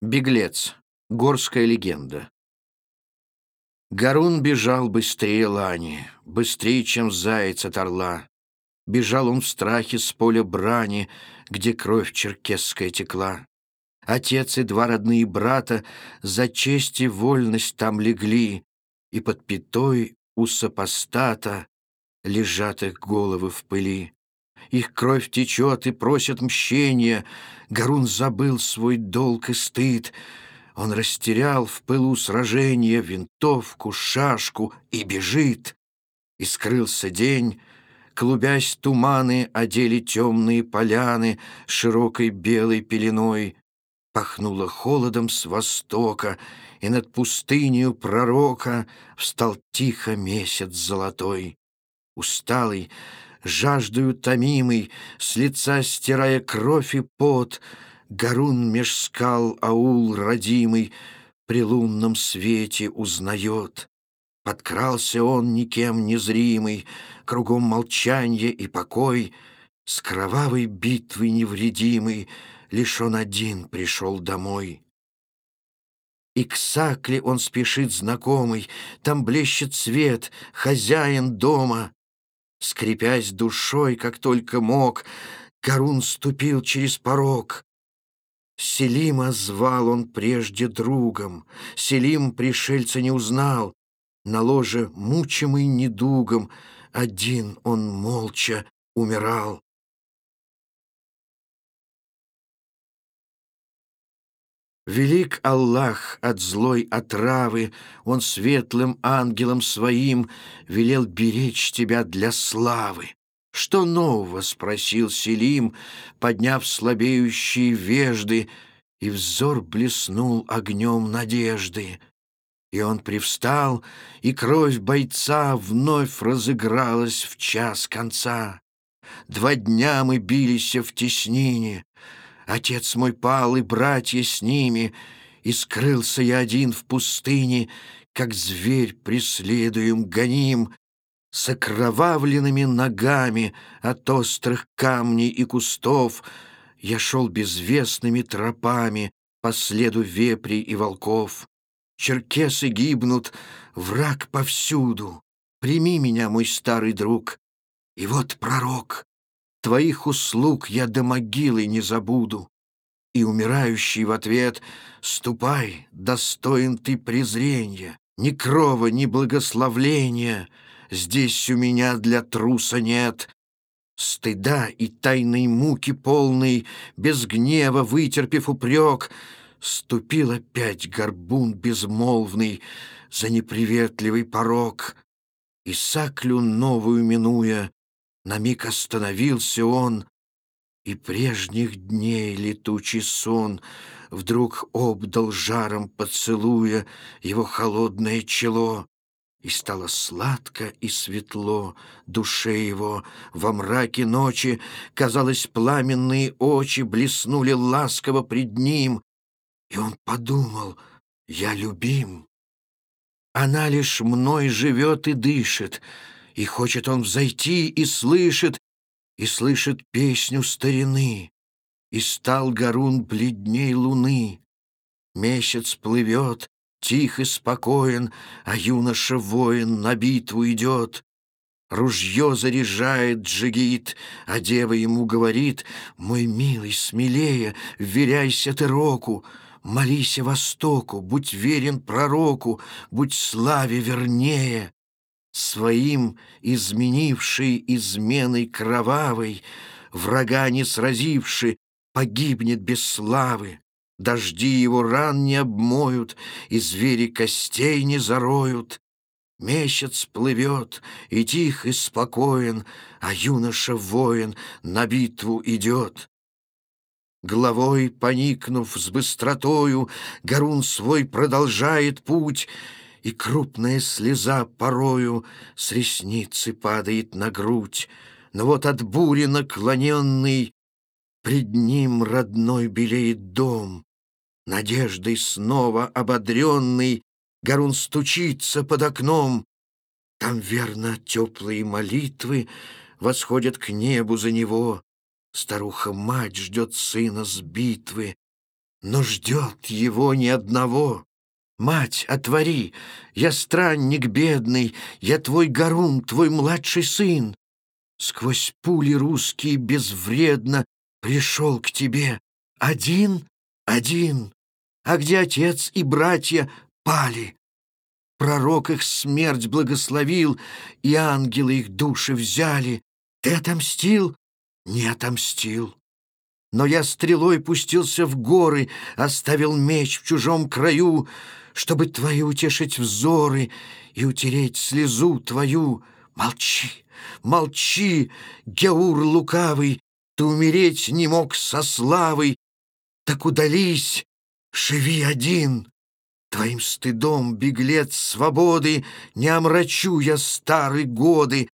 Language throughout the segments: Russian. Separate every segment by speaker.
Speaker 1: Беглец. Горская легенда. Гарун бежал быстрее лани, быстрее, чем заяц от орла. Бежал он в страхе с поля брани, где кровь черкесская текла. Отец и два родные брата за честь и вольность там легли, и под пятой у сопостата лежат их головы в пыли. Их кровь течет и просит мщения. Гарун забыл свой долг и стыд. Он растерял в пылу сражения винтовку, шашку и бежит. И скрылся день, клубясь туманы, одели темные поляны широкой белой пеленой. Пахнуло холодом с востока, и над пустынью пророка встал тихо месяц золотой. Усталый, жаждою томимый, с лица стирая кровь и пот, Гарун меж скал аул родимый при лунном свете узнает. Подкрался он никем незримый, кругом молчанье и покой, с кровавой битвы невредимый, лишь он один пришел домой. И к Сакле он спешит знакомый, там блещет свет, хозяин дома. Скрипясь душой, как только мог, Гарун ступил через порог. Селима звал он прежде другом, Селим пришельца не узнал. На ложе, мучимый недугом, Один он молча умирал. Велик Аллах от злой отравы, Он светлым ангелом своим Велел беречь тебя для славы. «Что нового?» — спросил Селим, Подняв слабеющие вежды, И взор блеснул огнем надежды. И он привстал, и кровь бойца Вновь разыгралась в час конца. Два дня мы бились в теснине, Отец мой пал, и братья с ними, И скрылся я один в пустыне, Как зверь преследуем, гоним, С окровавленными ногами От острых камней и кустов Я шел безвестными тропами По следу вепрей и волков. Черкесы гибнут, враг повсюду. Прими меня, мой старый друг. И вот пророк. Твоих услуг я до могилы не забуду. И умирающий в ответ «Ступай, достоин ты презрения, ни крова, ни благословления, здесь у меня для труса нет». Стыда и тайной муки полной, без гнева вытерпев упрек, Ступил опять горбун безмолвный за неприветливый порог. И саклю новую минуя, на миг остановился он, и прежних дней летучий сон Вдруг обдал жаром поцелуя Его холодное чело. И стало сладко и светло душе его. Во мраке ночи, казалось, пламенные очи Блеснули ласково пред ним. И он подумал, я любим. Она лишь мной живет и дышит, и хочет он взойти, и слышит, и слышит песню старины. И стал Гарун бледней луны. Месяц плывет, тих и спокоен, а юноша-воин на битву идет. Ружье заряжает джигит, а дева ему говорит, «Мой милый, смелее, вверяйся ты року, молись востоку, будь верен пророку, будь славе вернее». Своим изменивший изменой кровавой, Врага не сразивший, погибнет без славы. Дожди его ран не обмоют, И звери костей не зароют. Месяц плывет, и тих, и спокоен, А юноша-воин на битву идет. Головой поникнув с быстротою, Гарун свой продолжает путь — и крупная слеза порою с ресницы падает на грудь. Но вот от бури наклоненный пред ним родной белеет дом. Надеждой снова ободренный Гарун стучится под окном. Там, верно, теплые молитвы Восходят к небу за него. Старуха-мать ждет сына с битвы. но ждет его ни одного. Мать, отвори, я странник бедный, я твой горун, твой младший сын. Сквозь пули русские безвредно пришел к тебе. Один, один, а где отец и братья пали? Пророк их смерть благословил, и ангелы их души взяли. Ты отомстил? Не отомстил. Но я стрелой пустился в горы, оставил меч в чужом краю, чтобы твои утешить взоры и утереть слезу твою. Молчи, молчи, Геур лукавый, ты умереть не мог со славой. Так удались, живи один. Твоим стыдом, беглец свободы, Не омрачу я старые годы.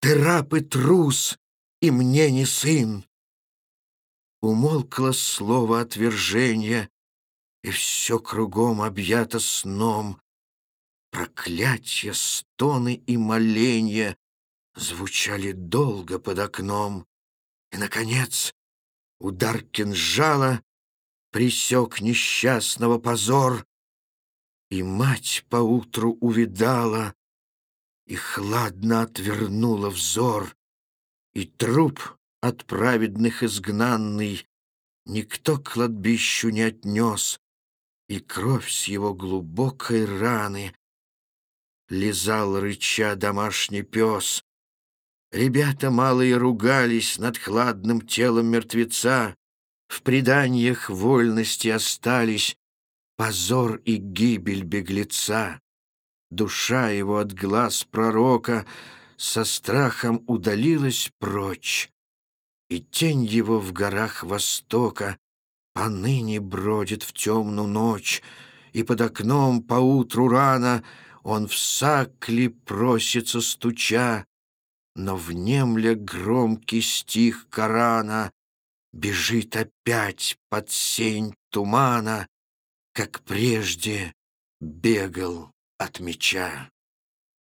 Speaker 1: Ты раб и трус, и мне не сын. Умолкло слово отвержения, И все кругом объято сном. Проклятья, стоны и моления Звучали долго под окном. И, наконец, удар кинжала Присек несчастного позор, И мать поутру увидала И хладно отвернула взор, И труп от праведных изгнанный Никто к кладбищу не отнес, И кровь с его глубокой раны Лизал рыча домашний пес. Ребята малые ругались над хладным телом мертвеца, В преданиях вольности остались Позор и гибель беглеца. Душа его от глаз пророка Со страхом удалилась прочь. И тень его в горах Востока Поныне бродит в темную ночь, И под окном поутру рано Он в сакли просится стуча, Но внемля громкий стих Корана Бежит опять под сень тумана, Как прежде бегал от меча.